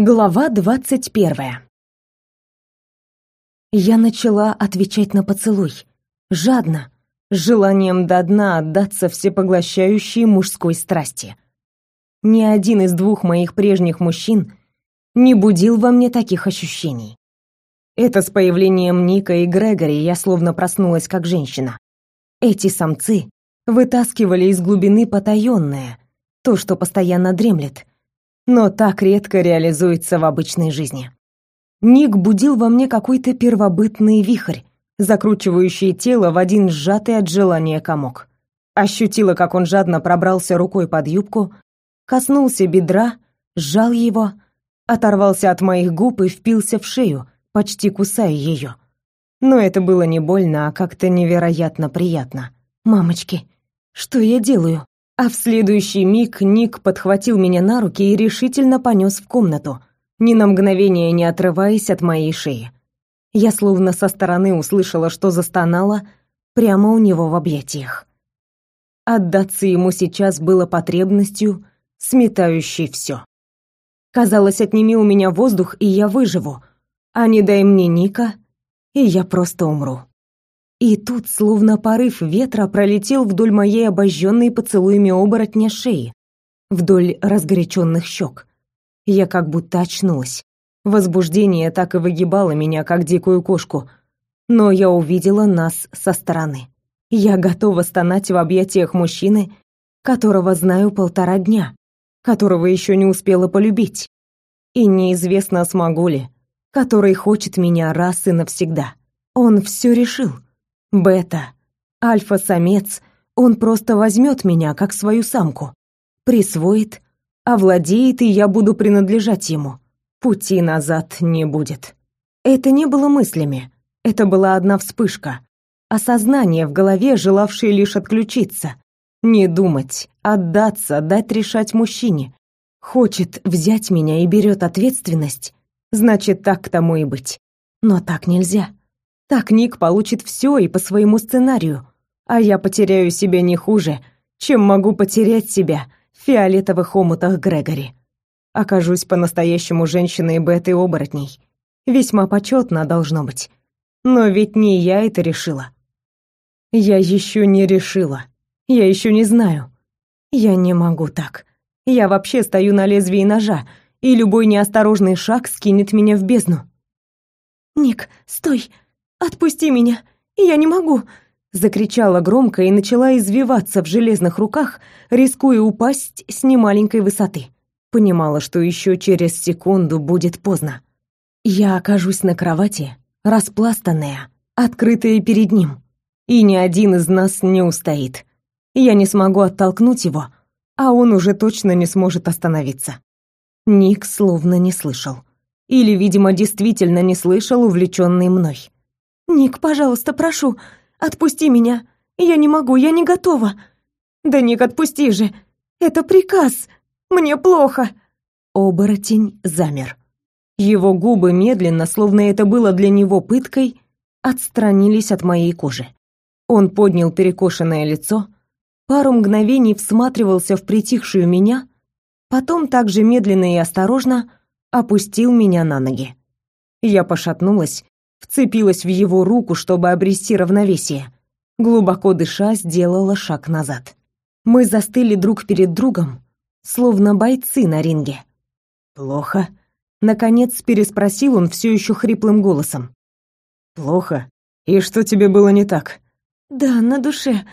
Глава двадцать первая. Я начала отвечать на поцелуй, жадно, с желанием до дна отдаться всепоглощающей мужской страсти. Ни один из двух моих прежних мужчин не будил во мне таких ощущений. Это с появлением Ника и Грегори я словно проснулась как женщина. Эти самцы вытаскивали из глубины потаённое, то, что постоянно дремлет, но так редко реализуется в обычной жизни. Ник будил во мне какой-то первобытный вихрь, закручивающий тело в один сжатый от желания комок. Ощутила, как он жадно пробрался рукой под юбку, коснулся бедра, сжал его, оторвался от моих губ и впился в шею, почти кусая ее. Но это было не больно, а как-то невероятно приятно. «Мамочки, что я делаю?» А в следующий миг Ник подхватил меня на руки и решительно понес в комнату, ни на мгновение не отрываясь от моей шеи. Я словно со стороны услышала, что застонала прямо у него в объятиях. Отдаться ему сейчас было потребностью, сметающей все. Казалось, отними у меня воздух, и я выживу, а не дай мне Ника, и я просто умру. И тут, словно порыв ветра, пролетел вдоль моей обожженной поцелуями оборотня шеи, вдоль разгоряченных щек. Я как будто очнулась. Возбуждение так и выгибало меня, как дикую кошку. Но я увидела нас со стороны. Я готова стонать в объятиях мужчины, которого знаю полтора дня, которого еще не успела полюбить. И неизвестно, смогу ли, который хочет меня раз и навсегда. Он все решил. Бета, альфа-самец, он просто возьмет меня как свою самку, присвоит, овладеет, и я буду принадлежать ему. Пути назад не будет. Это не было мыслями, это была одна вспышка, осознание в голове, желавшее лишь отключиться, не думать, отдаться, дать решать мужчине. Хочет взять меня и берет ответственность, значит, так к тому и быть. Но так нельзя. Так Ник получит все и по своему сценарию, а я потеряю себя не хуже, чем могу потерять себя в фиолетовых омутах Грегори. Окажусь по-настоящему женщиной беты оборотней. Весьма почетно должно быть. Но ведь не я это решила. Я еще не решила. Я еще не знаю. Я не могу так. Я вообще стою на лезвии ножа, и любой неосторожный шаг скинет меня в бездну. «Ник, стой!» «Отпусти меня! Я не могу!» Закричала громко и начала извиваться в железных руках, рискуя упасть с немаленькой высоты. Понимала, что еще через секунду будет поздно. Я окажусь на кровати, распластанная, открытая перед ним. И ни один из нас не устоит. Я не смогу оттолкнуть его, а он уже точно не сможет остановиться. Ник словно не слышал. Или, видимо, действительно не слышал, увлеченный мной. «Ник, пожалуйста, прошу, отпусти меня. Я не могу, я не готова». «Да, Ник, отпусти же. Это приказ. Мне плохо». Оборотень замер. Его губы медленно, словно это было для него пыткой, отстранились от моей кожи. Он поднял перекошенное лицо, пару мгновений всматривался в притихшую меня, потом также медленно и осторожно опустил меня на ноги. Я пошатнулась, вцепилась в его руку, чтобы обрести равновесие. Глубоко дыша, сделала шаг назад. Мы застыли друг перед другом, словно бойцы на ринге. «Плохо?» — наконец переспросил он все еще хриплым голосом. «Плохо? И что тебе было не так?» «Да, на душе.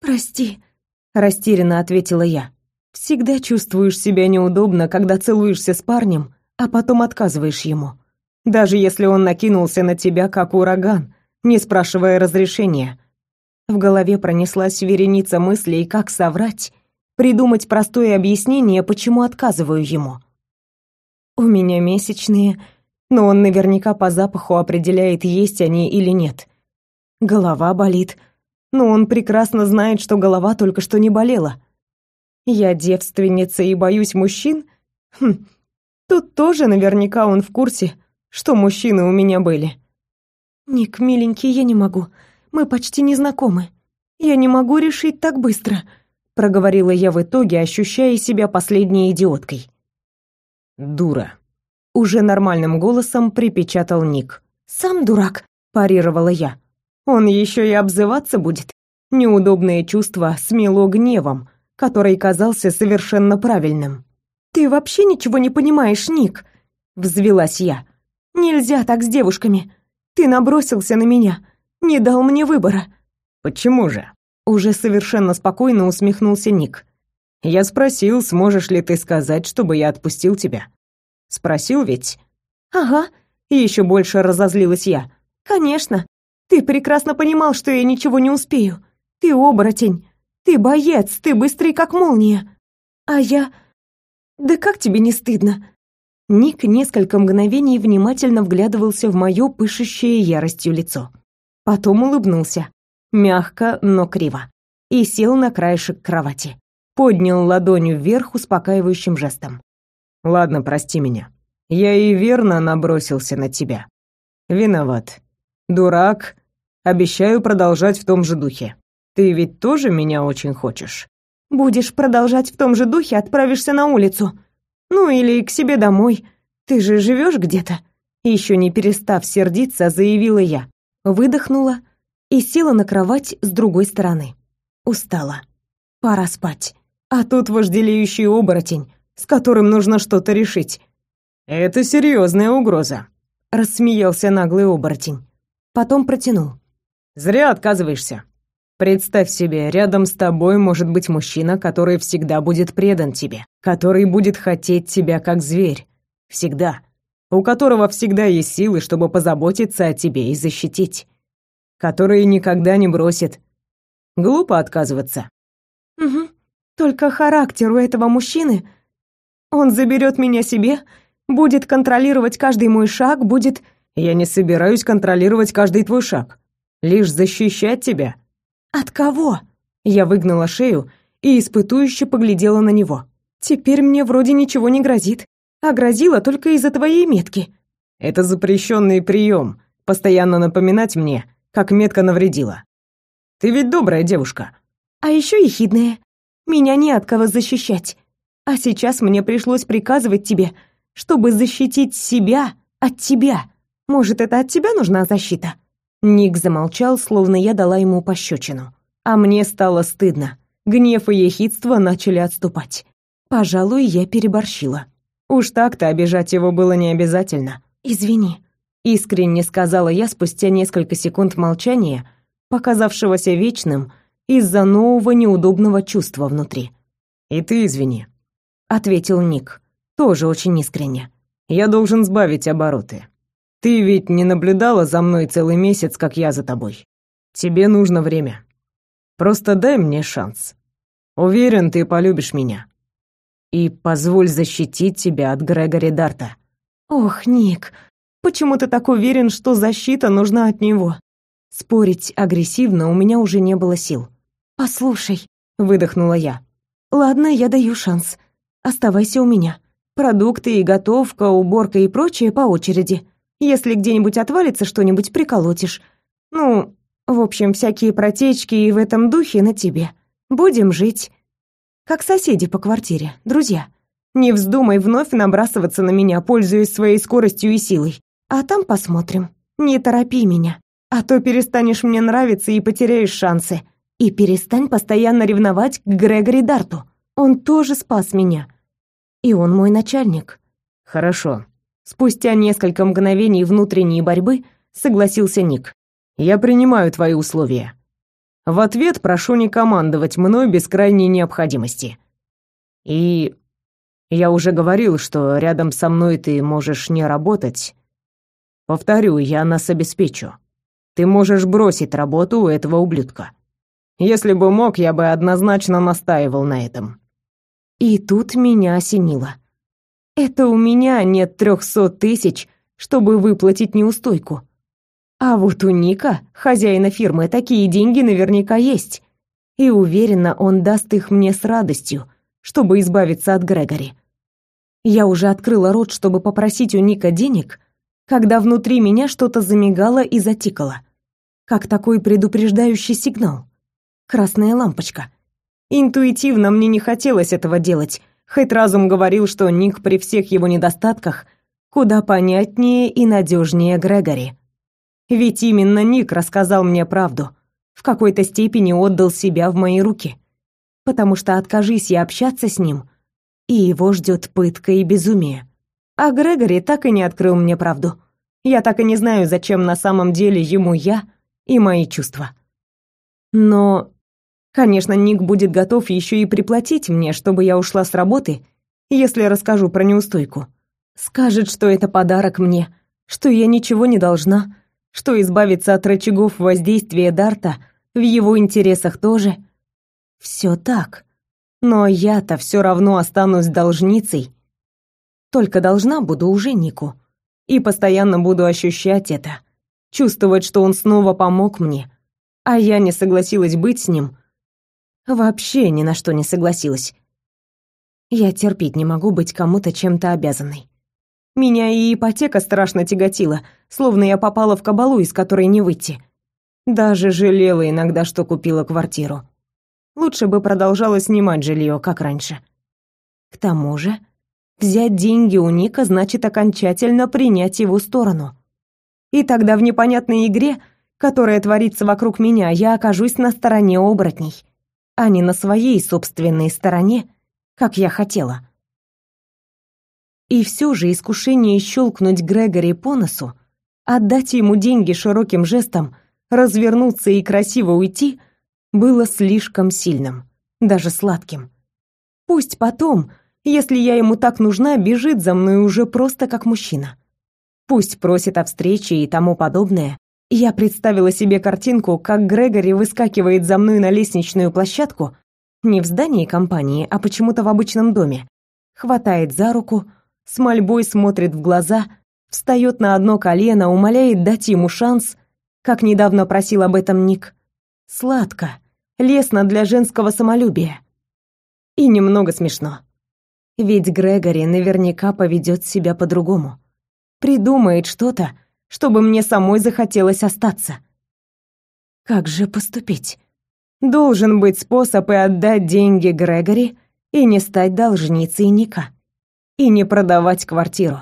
Прости», — растерянно ответила я. «Всегда чувствуешь себя неудобно, когда целуешься с парнем, а потом отказываешь ему даже если он накинулся на тебя как ураган, не спрашивая разрешения. В голове пронеслась вереница мыслей, как соврать, придумать простое объяснение, почему отказываю ему. У меня месячные, но он наверняка по запаху определяет, есть они или нет. Голова болит, но он прекрасно знает, что голова только что не болела. Я девственница и боюсь мужчин? Хм, тут тоже наверняка он в курсе, что мужчины у меня были. Ник, миленький, я не могу. Мы почти не знакомы. Я не могу решить так быстро, проговорила я в итоге, ощущая себя последней идиоткой. Дура. уже нормальным голосом припечатал Ник. «Сам дурак», — парировала я. «Он еще и обзываться будет». Неудобное чувство смело гневом, который казался совершенно правильным. «Ты вообще ничего не понимаешь, Ник», — взвелась я. «Нельзя так с девушками. Ты набросился на меня, не дал мне выбора». «Почему же?» Уже совершенно спокойно усмехнулся Ник. «Я спросил, сможешь ли ты сказать, чтобы я отпустил тебя. Спросил ведь?» «Ага», — еще больше разозлилась я. «Конечно. Ты прекрасно понимал, что я ничего не успею. Ты оборотень. Ты боец, ты быстрый, как молния. А я... Да как тебе не стыдно?» Ник несколько мгновений внимательно вглядывался в мое пышущее яростью лицо. Потом улыбнулся, мягко, но криво, и сел на краешек кровати. Поднял ладонью вверх успокаивающим жестом. Ладно, прости меня. Я и верно набросился на тебя. Виноват. Дурак. Обещаю продолжать в том же духе. Ты ведь тоже меня очень хочешь. Будешь продолжать в том же духе, отправишься на улицу. Ну или к себе домой. Ты же живешь где-то. Еще не перестав сердиться, заявила я. Выдохнула и села на кровать с другой стороны. Устала. Пора спать. А тут вожделеющий оборотень с которым нужно что-то решить. Это серьезная угроза, рассмеялся наглый оборотень. Потом протянул. Зря отказываешься. Представь себе, рядом с тобой может быть мужчина, который всегда будет предан тебе, который будет хотеть тебя как зверь. Всегда. У которого всегда есть силы, чтобы позаботиться о тебе и защитить. Который никогда не бросит. Глупо отказываться. Угу. Только характер у этого мужчины он заберет меня себе, будет контролировать каждый мой шаг, будет... Я не собираюсь контролировать каждый твой шаг. Лишь защищать тебя. От кого? Я выгнала шею и испытующе поглядела на него. Теперь мне вроде ничего не грозит, а грозило только из-за твоей метки. Это запрещенный прием. Постоянно напоминать мне, как метка навредила. Ты ведь добрая девушка. А еще ехидная. Меня не от кого защищать. А сейчас мне пришлось приказывать тебе, чтобы защитить себя от тебя. Может, это от тебя нужна защита?» Ник замолчал, словно я дала ему пощечину. А мне стало стыдно. Гнев и ехидство начали отступать. Пожалуй, я переборщила. Уж так-то обижать его было не обязательно. «Извини», — искренне сказала я спустя несколько секунд молчания, показавшегося вечным из-за нового неудобного чувства внутри. «И ты извини», ответил Ник, тоже очень искренне. Я должен сбавить обороты. Ты ведь не наблюдала за мной целый месяц, как я за тобой. Тебе нужно время. Просто дай мне шанс. Уверен, ты полюбишь меня. И позволь защитить тебя от Грегори Дарта. Ох, Ник, почему ты так уверен, что защита нужна от него? Спорить агрессивно у меня уже не было сил. Послушай, выдохнула я. Ладно, я даю шанс. Оставайся у меня. Продукты и готовка, уборка и прочее по очереди. Если где-нибудь отвалится что-нибудь, приколотишь. Ну, в общем, всякие протечки и в этом духе на тебе. Будем жить. Как соседи по квартире, друзья. Не вздумай вновь набрасываться на меня, пользуясь своей скоростью и силой. А там посмотрим. Не торопи меня. А то перестанешь мне нравиться и потеряешь шансы. И перестань постоянно ревновать к Грегори Дарту. Он тоже спас меня. И он мой начальник. Хорошо. Спустя несколько мгновений внутренней борьбы согласился Ник. Я принимаю твои условия. В ответ прошу не командовать мной без крайней необходимости. И я уже говорил, что рядом со мной ты можешь не работать. Повторю, я нас обеспечу. Ты можешь бросить работу у этого ублюдка. Если бы мог, я бы однозначно настаивал на этом. И тут меня осенило. Это у меня нет трехсот тысяч, чтобы выплатить неустойку. А вот у Ника, хозяина фирмы, такие деньги наверняка есть. И уверена, он даст их мне с радостью, чтобы избавиться от Грегори. Я уже открыла рот, чтобы попросить у Ника денег, когда внутри меня что-то замигало и затикало. Как такой предупреждающий сигнал. Красная лампочка. Интуитивно мне не хотелось этого делать, хоть разум говорил, что Ник при всех его недостатках куда понятнее и надежнее Грегори. Ведь именно Ник рассказал мне правду, в какой-то степени отдал себя в мои руки. Потому что откажись я общаться с ним, и его ждет пытка и безумие. А Грегори так и не открыл мне правду. Я так и не знаю, зачем на самом деле ему я и мои чувства. Но, конечно, Ник будет готов еще и приплатить мне, чтобы я ушла с работы, если расскажу про неустойку. Скажет, что это подарок мне, что я ничего не должна, что избавиться от рычагов воздействия Дарта в его интересах тоже. Все так. Но я-то все равно останусь должницей. Только должна буду уже Нику. И постоянно буду ощущать это. Чувствовать, что он снова помог мне. А я не согласилась быть с ним. Вообще ни на что не согласилась. Я терпеть не могу быть кому-то чем-то обязанной. Меня и ипотека страшно тяготила, словно я попала в кабалу, из которой не выйти. Даже жалела иногда, что купила квартиру. Лучше бы продолжала снимать жилье, как раньше. К тому же, взять деньги у Ника значит окончательно принять его сторону. И тогда в непонятной игре, которая творится вокруг меня, я окажусь на стороне оборотней, а не на своей собственной стороне, как я хотела. И все же искушение щелкнуть Грегори по носу, отдать ему деньги широким жестом, развернуться и красиво уйти, было слишком сильным, даже сладким. Пусть потом, если я ему так нужна, бежит за мной уже просто как мужчина. Пусть просит о встрече и тому подобное. Я представила себе картинку, как Грегори выскакивает за мной на лестничную площадку, не в здании компании, а почему-то в обычном доме, хватает за руку, с мольбой смотрит в глаза, встает на одно колено, умоляет дать ему шанс, как недавно просил об этом Ник. Сладко, лестно для женского самолюбия. И немного смешно. Ведь Грегори наверняка поведет себя по-другому. Придумает что-то, чтобы мне самой захотелось остаться. Как же поступить? Должен быть способ и отдать деньги Грегори и не стать должницей Ника и не продавать квартиру.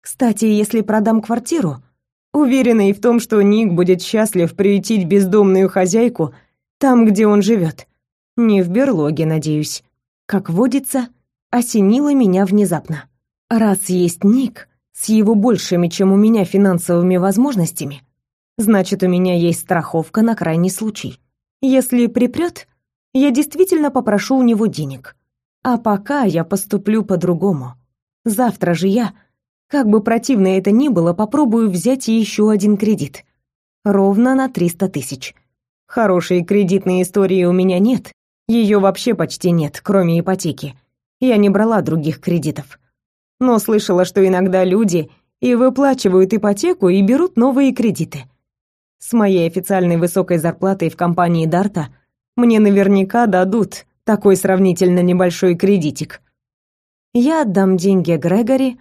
Кстати, если продам квартиру, уверена и в том, что Ник будет счастлив приютить бездомную хозяйку там, где он живет. Не в берлоге, надеюсь. Как водится, осенило меня внезапно. Раз есть Ник с его большими, чем у меня, финансовыми возможностями, значит, у меня есть страховка на крайний случай. Если припрет, я действительно попрошу у него денег. А пока я поступлю по-другому. Завтра же я, как бы противно это ни было, попробую взять еще один кредит. Ровно на 300 тысяч. Хорошей кредитной истории у меня нет. Ее вообще почти нет, кроме ипотеки. Я не брала других кредитов. Но слышала, что иногда люди и выплачивают ипотеку, и берут новые кредиты. С моей официальной высокой зарплатой в компании Дарта мне наверняка дадут такой сравнительно небольшой кредитик. Я отдам деньги Грегори,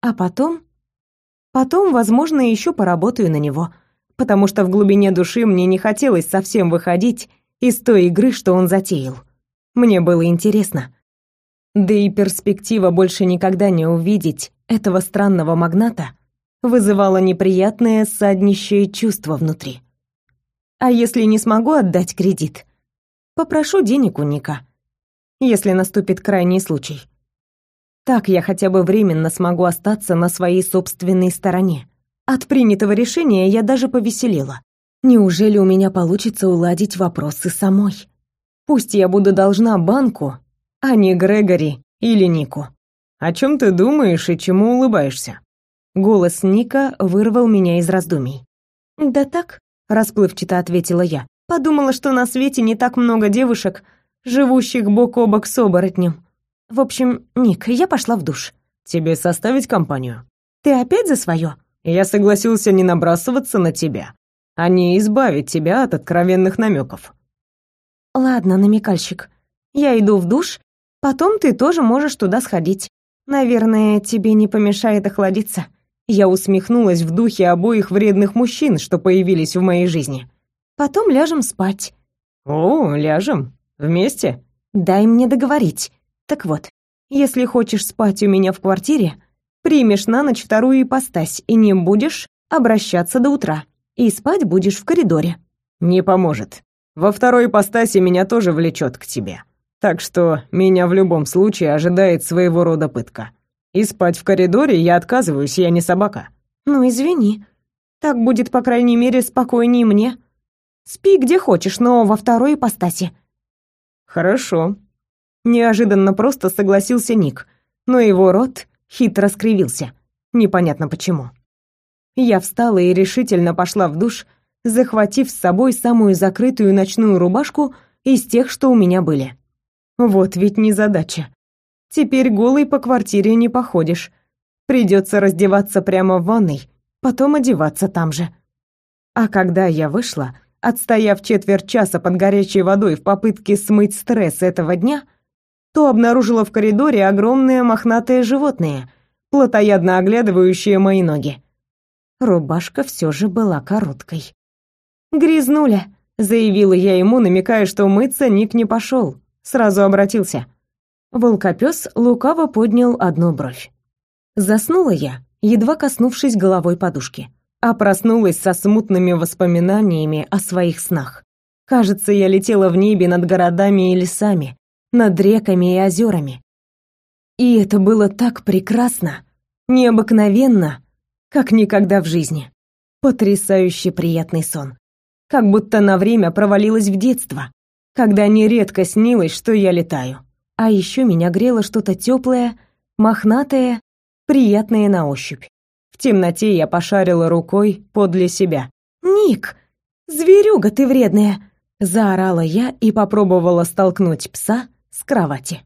а потом... Потом, возможно, еще поработаю на него, потому что в глубине души мне не хотелось совсем выходить из той игры, что он затеял. Мне было интересно. Да и перспектива больше никогда не увидеть этого странного магната вызывала неприятное саднищее чувство внутри. А если не смогу отдать кредит, Попрошу денег у Ника, если наступит крайний случай. Так я хотя бы временно смогу остаться на своей собственной стороне. От принятого решения я даже повеселела. Неужели у меня получится уладить вопросы самой? Пусть я буду должна банку, а не Грегори или Нику. О чем ты думаешь и чему улыбаешься? Голос Ника вырвал меня из раздумий. Да так, расплывчато ответила я. Подумала, что на свете не так много девушек, живущих бок о бок с оборотнем. В общем, Ник, я пошла в душ. Тебе составить компанию? Ты опять за свое? Я согласился не набрасываться на тебя, а не избавить тебя от откровенных намеков. Ладно, намекальщик. Я иду в душ, потом ты тоже можешь туда сходить. Наверное, тебе не помешает охладиться. Я усмехнулась в духе обоих вредных мужчин, что появились в моей жизни. Потом ляжем спать. О, ляжем? Вместе? Дай мне договорить. Так вот, если хочешь спать у меня в квартире, Примешь на ночь вторую ипостась и не будешь обращаться до утра. И спать будешь в коридоре. Не поможет. Во второй ипостаси меня тоже влечет к тебе. Так что меня в любом случае ожидает своего рода пытка. И спать в коридоре я отказываюсь, я не собака. Ну, извини. Так будет, по крайней мере, спокойнее мне. Спи где хочешь, но во второй ипостаси. Хорошо. Неожиданно просто согласился Ник, но его рот хитро скривился. Непонятно почему. Я встала и решительно пошла в душ, захватив с собой самую закрытую ночную рубашку из тех, что у меня были. Вот ведь незадача. Теперь голый по квартире не походишь. Придется раздеваться прямо в ванной, потом одеваться там же. А когда я вышла, отстояв четверть часа под горячей водой в попытке смыть стресс этого дня, то обнаружила в коридоре огромное мохнатое животное, плотоядно оглядывающее мои ноги. Рубашка все же была короткой. «Грязнуля», — заявила я ему, намекая, что мыться Ник не пошел. Сразу обратился. Волкопес лукаво поднял одну бровь. Заснула я, едва коснувшись головой подушки а проснулась со смутными воспоминаниями о своих снах. Кажется, я летела в небе над городами и лесами, над реками и озерами. И это было так прекрасно, необыкновенно, как никогда в жизни. Потрясающе приятный сон. Как будто на время провалилась в детство, когда нередко снилось, что я летаю. А еще меня грело что-то теплое, мохнатое, приятное на ощупь. В темноте я пошарила рукой подле себя. «Ник! Зверюга ты вредная!» Заорала я и попробовала столкнуть пса с кровати.